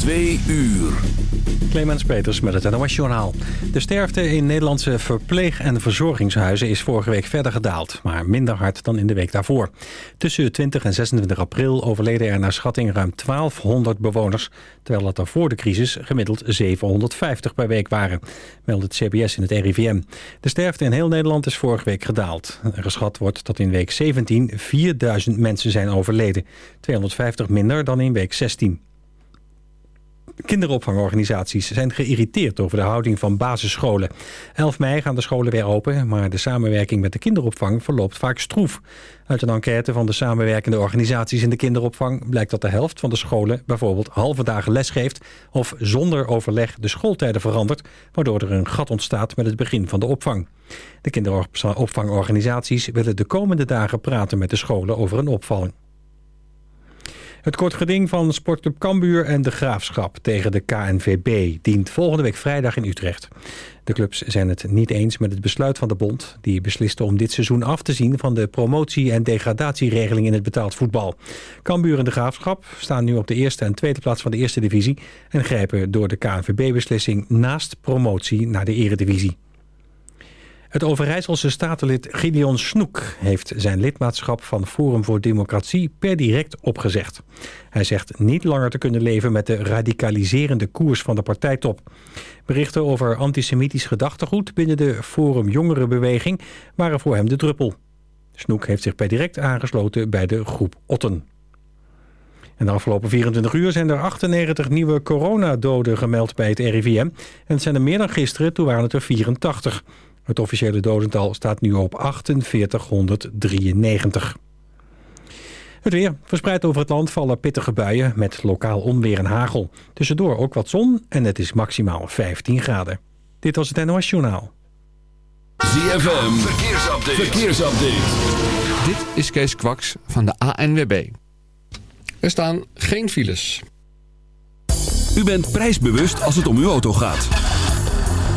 Twee uur. Clemens Peters met het NOS Journaal. De sterfte in Nederlandse verpleeg- en verzorgingshuizen is vorige week verder gedaald, maar minder hard dan in de week daarvoor. Tussen 20 en 26 april overleden er naar schatting ruim 1200 bewoners, terwijl dat er voor de crisis gemiddeld 750 per week waren, meldt het CBS in het RIVM. De sterfte in heel Nederland is vorige week gedaald. Er geschat wordt dat in week 17 4000 mensen zijn overleden, 250 minder dan in week 16. Kinderopvangorganisaties zijn geïrriteerd over de houding van basisscholen. 11 mei gaan de scholen weer open, maar de samenwerking met de kinderopvang verloopt vaak stroef. Uit een enquête van de samenwerkende organisaties in de kinderopvang blijkt dat de helft van de scholen bijvoorbeeld halve dagen les geeft of zonder overleg de schooltijden verandert, waardoor er een gat ontstaat met het begin van de opvang. De kinderopvangorganisaties willen de komende dagen praten met de scholen over een opvang. Het kort geding van Sportclub Cambuur en de Graafschap tegen de KNVB dient volgende week vrijdag in Utrecht. De clubs zijn het niet eens met het besluit van de bond... die besliste om dit seizoen af te zien van de promotie- en degradatieregeling in het betaald voetbal. Cambuur en de Graafschap staan nu op de eerste en tweede plaats van de eerste divisie... en grijpen door de KNVB-beslissing naast promotie naar de eredivisie. Het Overijsselse statenlid Gideon Snoek heeft zijn lidmaatschap van Forum voor Democratie per direct opgezegd. Hij zegt niet langer te kunnen leven met de radicaliserende koers van de partijtop. Berichten over antisemitisch gedachtegoed binnen de Forum Jongerenbeweging waren voor hem de druppel. Snoek heeft zich per direct aangesloten bij de groep Otten. En de afgelopen 24 uur zijn er 98 nieuwe coronadoden gemeld bij het RIVM. En het zijn er meer dan gisteren, toen waren het er 84. Het officiële dodental staat nu op 4893. Het weer. Verspreid over het land vallen pittige buien met lokaal onweer en hagel. Tussendoor ook wat zon en het is maximaal 15 graden. Dit was het NOS Journaal. ZFM. Verkeersupdate. Verkeersupdate. Dit is Kees Kwaks van de ANWB. Er staan geen files. U bent prijsbewust als het om uw auto gaat.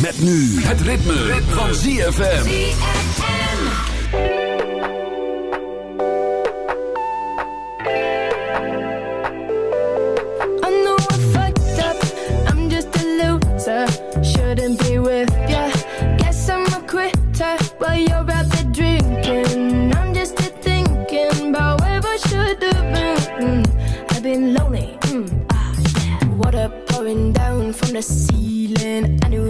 Met nu het ritme, van ZFM. I know I fucked up. I'm just a loser. Shouldn't be with ya. Guess I'm a quitter while you're out there drinking. I'm just here thinking about where I should have been. I've been lonely. Mm, ah. Water pouring down from the ceiling.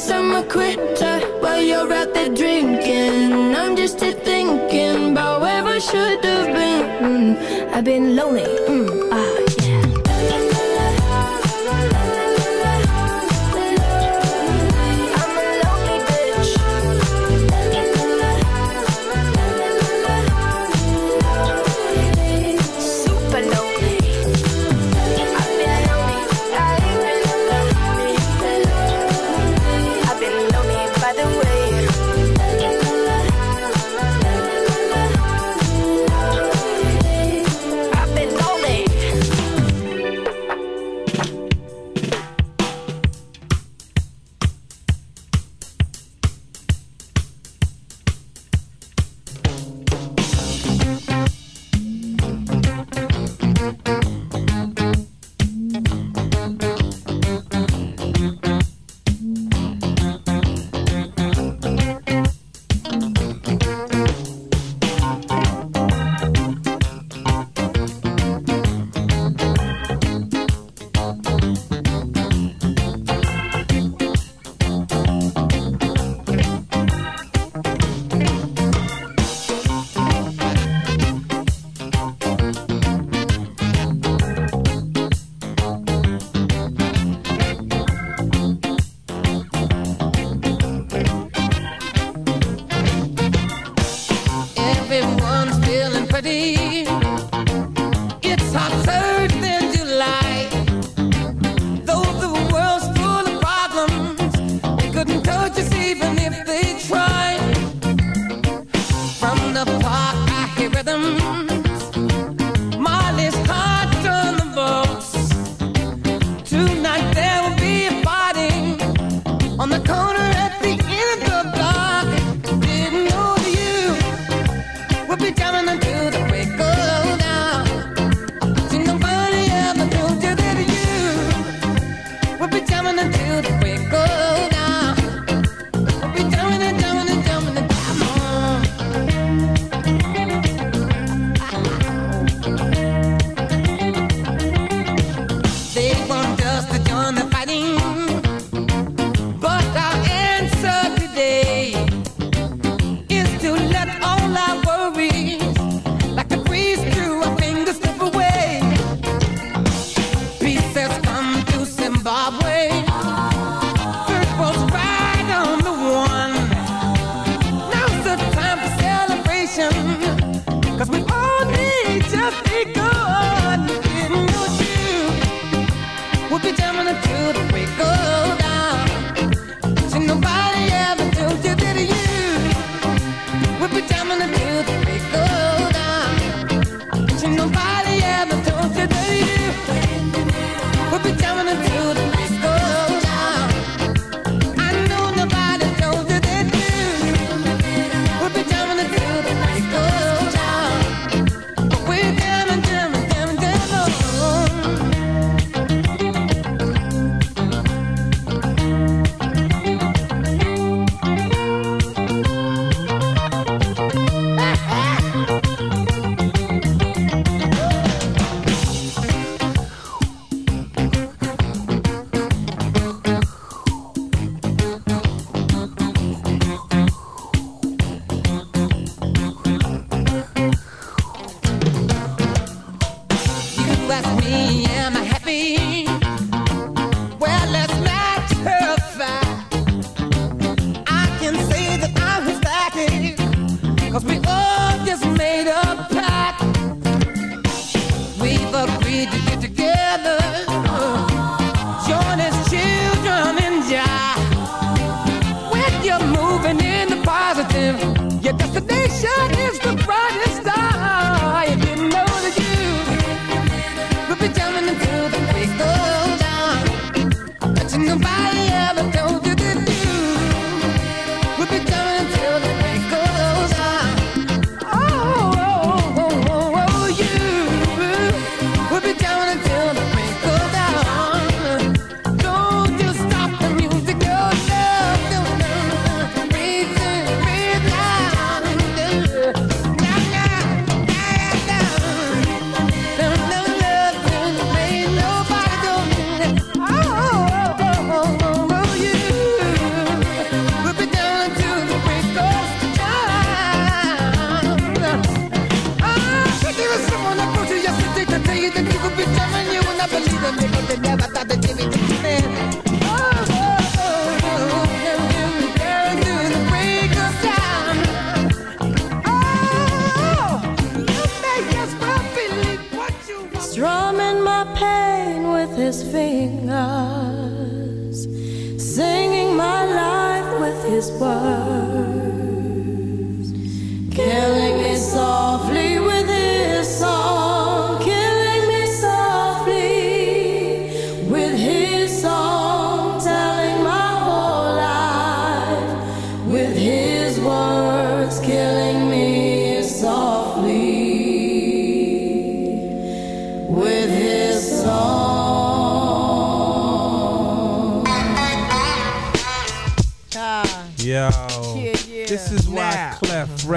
Guess I'm a quitter while you're out there drinking. I'm just a thinking about where I should have been. I've been lonely.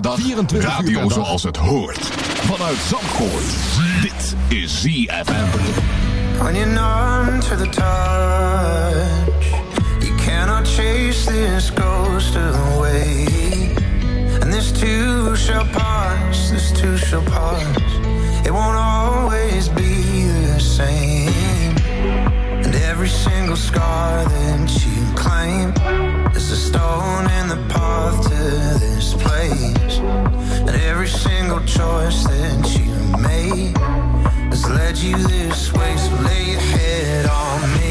Per dag. 24 Radio uur per dag. zoals het hoort. Vanuit Zandvoort. Dit is ZFM. When you're numb to the touch, you cannot chase this ghost away. And this too shall pass, this too shall pass. It won't always be the same. And every single scar that you claim is a stone in the path to this And every single choice that you made has led you this way. So lay your head on me.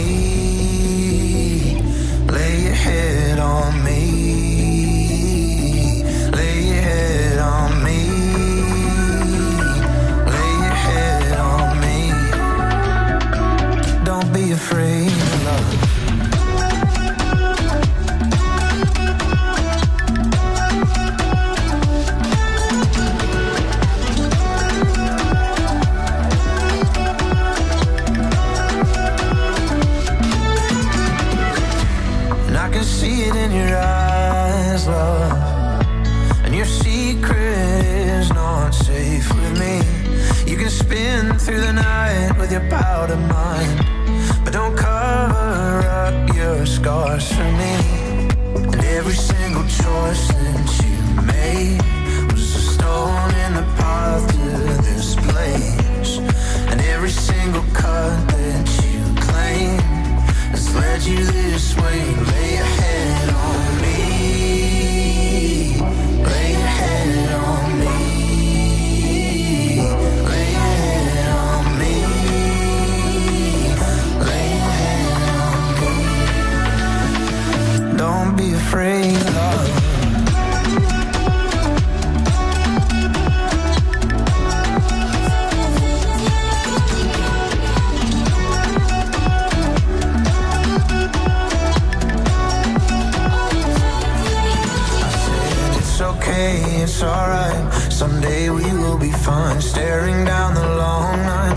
Through the night with your powder mind. But don't cover up your scars for me. And every single choice that you made was a stone in the path to this place. And every single cut that you claim has led you this way. Lay your head on me. It's alright. Someday we will be fine. Staring down the long night,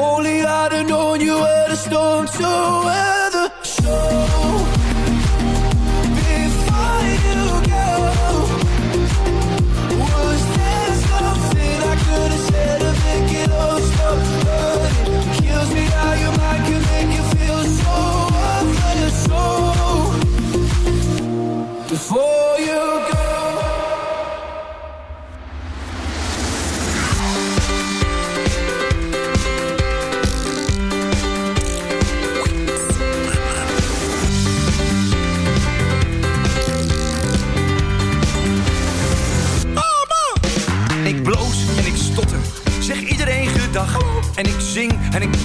Only I'd have known you were the storm to weather.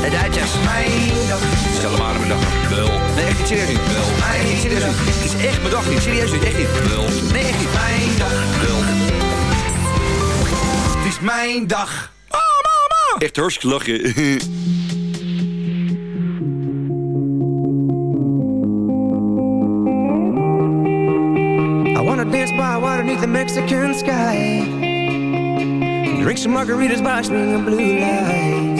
De Duitsers. Mijn dag. Stel maar mijn dag. Wel. Nee, echt niet serieus niet. Wel. Nee, echt niet serieus niet. Het is echt mijn dag niet. Serieus niet. Echt niet. Wel. Nee, echt niet. Mijn dag. Wel. Het is mijn dag. Oh, mama. Echt hartstikke water beneath the Mexican sky. Drink some margaritas by swinging blue lights.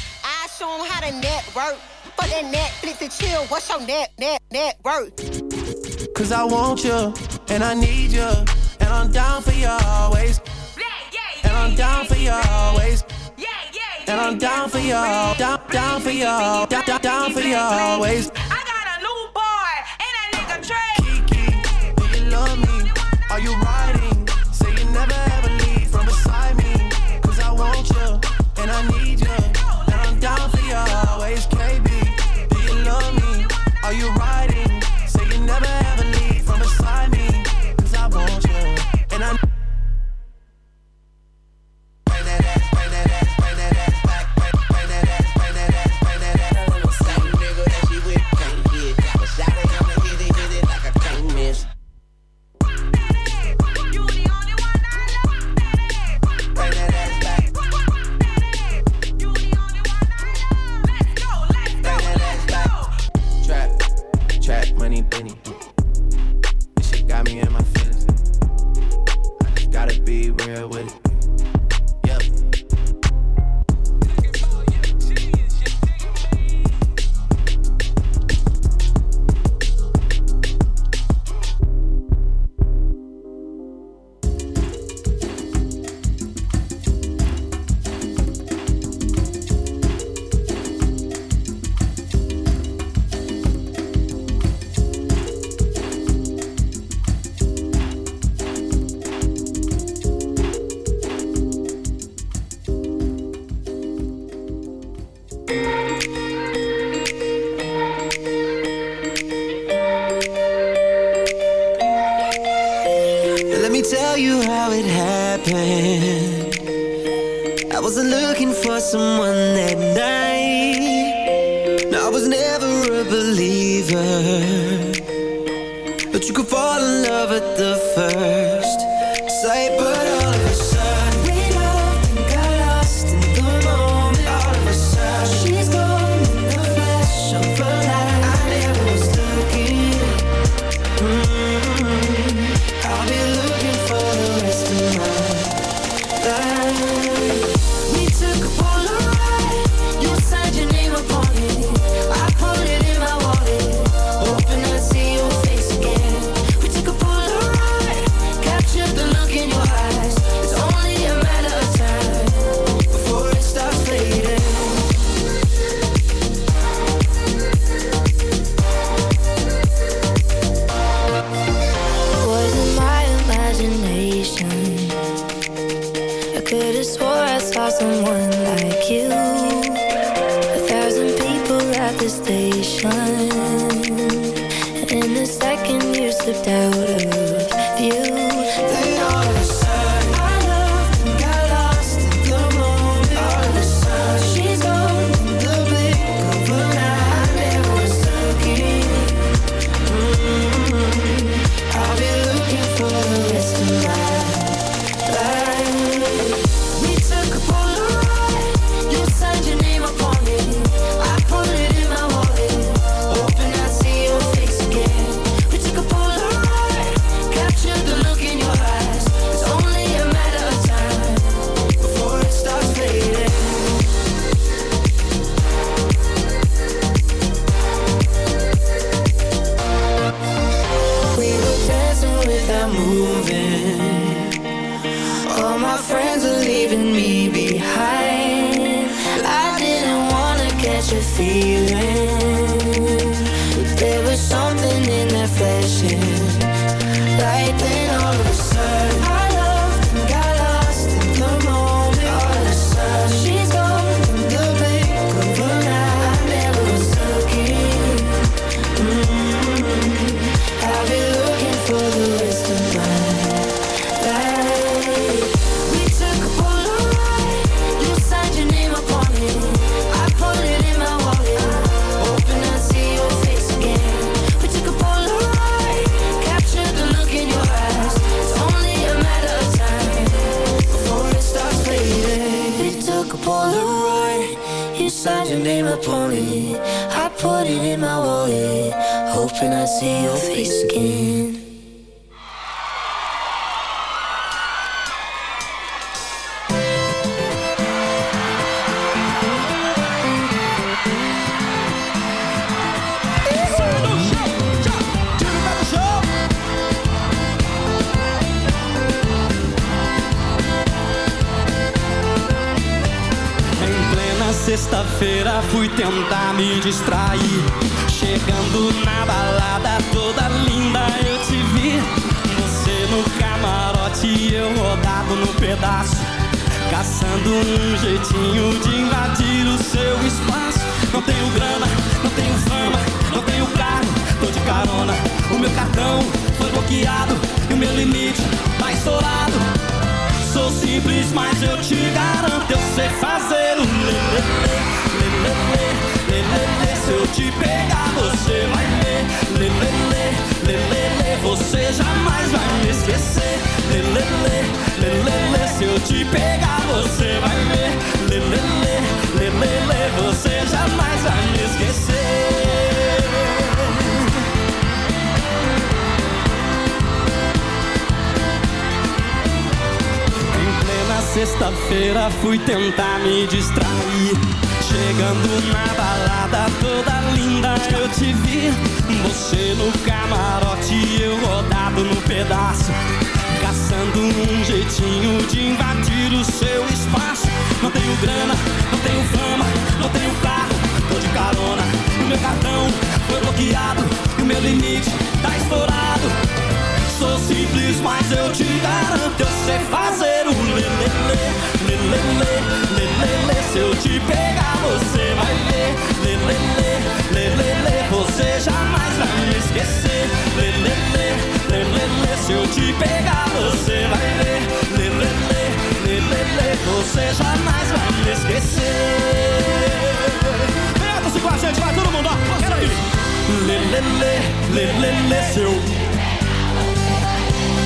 show them how to network. For that Netflix and chill, what's your net, net, net worth? Cause I want you, and I need you, and I'm down for you always. Yeah, yeah, and I'm down for you always. And I'm down for you, down, down for you, down, down for you always. Pedaço. Caçando um jeitinho de invadir o seu espaço. Não tenho grana, não tenho fama, não tenho carro, tô de carona. O meu cartão foi bloqueado e o meu limite tá estourado. Sou simples, mas eu te garanto, eu sei fazer o lelele, lelele, lelele. Se eu te pegar, você vai lelele. Você jamais vai me esquecer, lelele, lelele. Se eu te pegar, você vai ver, lelele, lelele. Você jamais vai me esquecer. Em plena sexta-feira fui tentar me distrair. Chegando na balada toda linda eu te vi. Você no camarote eu rodado no pedaço. Caçando um jeitinho de invadir o seu espaço. Não tenho grana, não tenho fama, não tenho carro, tô de carona. O meu cartão foi bloqueado e o meu limite tá estourado. Sou simples, mas eu te garanto, eu sei fazer o lelele, lelele, lelele. Se eu te pegar, você vai ver, lelele, lelele. Você jamais vai me esquecer, lelele, lelele. Se eu te pegar, você vai ver, lelele, lelele. Você jamais vai me esquecer. Pega com a gente, vai todo mundo, ó, quero ouvir. Lelele, lelele, seu